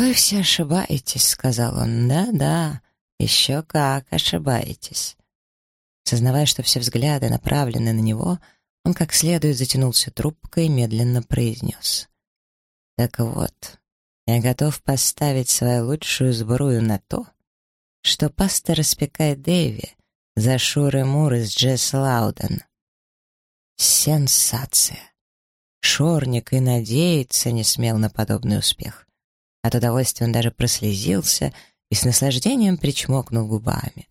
«Вы все ошибаетесь», — сказал он. «Да-да, еще как ошибаетесь». Сознавая, что все взгляды направлены на него, он как следует затянулся трубкой и медленно произнес. «Так вот, я готов поставить свою лучшую сбрую на то, что пастор распекает Дэви за Шуры Мур из Джесс Лауден. Сенсация! Шорник и надеяться не смел на подобный успех. От удовольствия он даже прослезился и с наслаждением причмокнул губами.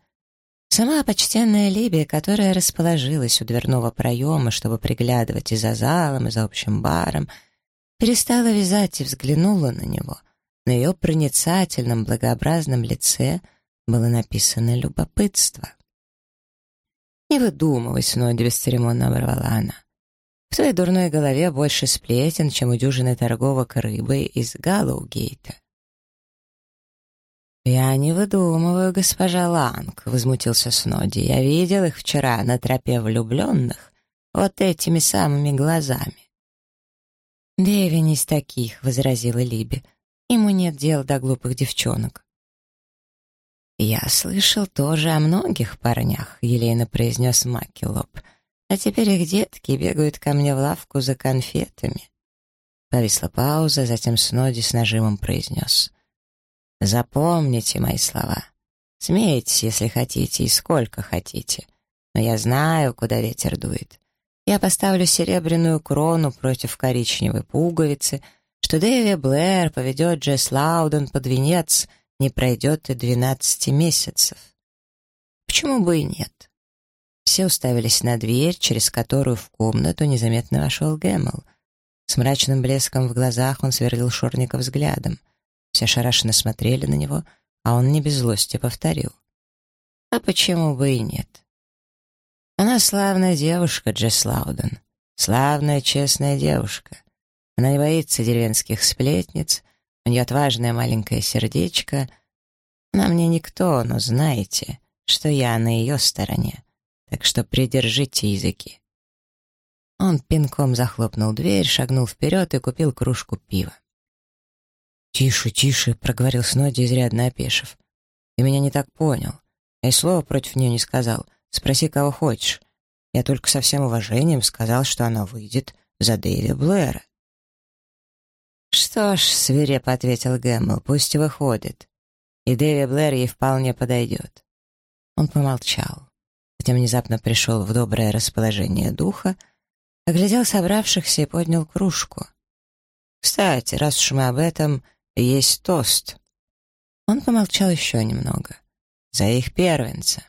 Сама почтенная Либия, которая расположилась у дверного проема, чтобы приглядывать и за залом, и за общим баром, перестала вязать и взглянула на него. На ее проницательном, благообразном лице было написано любопытство. «Не выдумывай, Сноди», — бесцеремонно оборвала она. В твоей дурной голове больше сплетен, чем у дюжины торговок рыбой из Галлоугейта. «Я не выдумываю, госпожа Ланг», — возмутился Сноди. «Я видел их вчера на тропе влюбленных вот этими самыми глазами». «Дэви не из таких», — возразила Либи. «Ему нет дела до глупых девчонок». «Я слышал тоже о многих парнях», — елейно произнес Маккелоп. А теперь их детки бегают ко мне в лавку за конфетами. Повисла пауза, затем Сноди с нажимом произнес. «Запомните мои слова. Смейтесь, если хотите, и сколько хотите. Но я знаю, куда ветер дует. Я поставлю серебряную крону против коричневой пуговицы, что Дэви Блэр поведет Джесс Лауден под венец, не пройдет и двенадцати месяцев. Почему бы и нет?» Все уставились на дверь, через которую в комнату незаметно вошел Гэммел. С мрачным блеском в глазах он сверлил Шорника взглядом. Все шарашенно смотрели на него, а он не без злости повторил. «А почему бы и нет?» «Она славная девушка, Джесс Лауден. Славная, честная девушка. Она не боится деревенских сплетниц, у нее отважное маленькое сердечко. Она мне никто, но знаете, что я на ее стороне так что придержите языки». Он пинком захлопнул дверь, шагнул вперед и купил кружку пива. «Тише, тише», — проговорил Сноди, изрядно опешив. «Ты меня не так понял. Я и слова против нее не сказал. Спроси, кого хочешь. Я только со всем уважением сказал, что она выйдет за Дэйви Блэра». «Что ж», — свирепо ответил Гэммел, — «пусть выходит. И Дэви Блэр ей вполне подойдет». Он помолчал. Затем внезапно пришел в доброе расположение духа, оглядел собравшихся и поднял кружку. «Кстати, раз уж мы об этом, есть тост». Он помолчал еще немного. «За их первенца».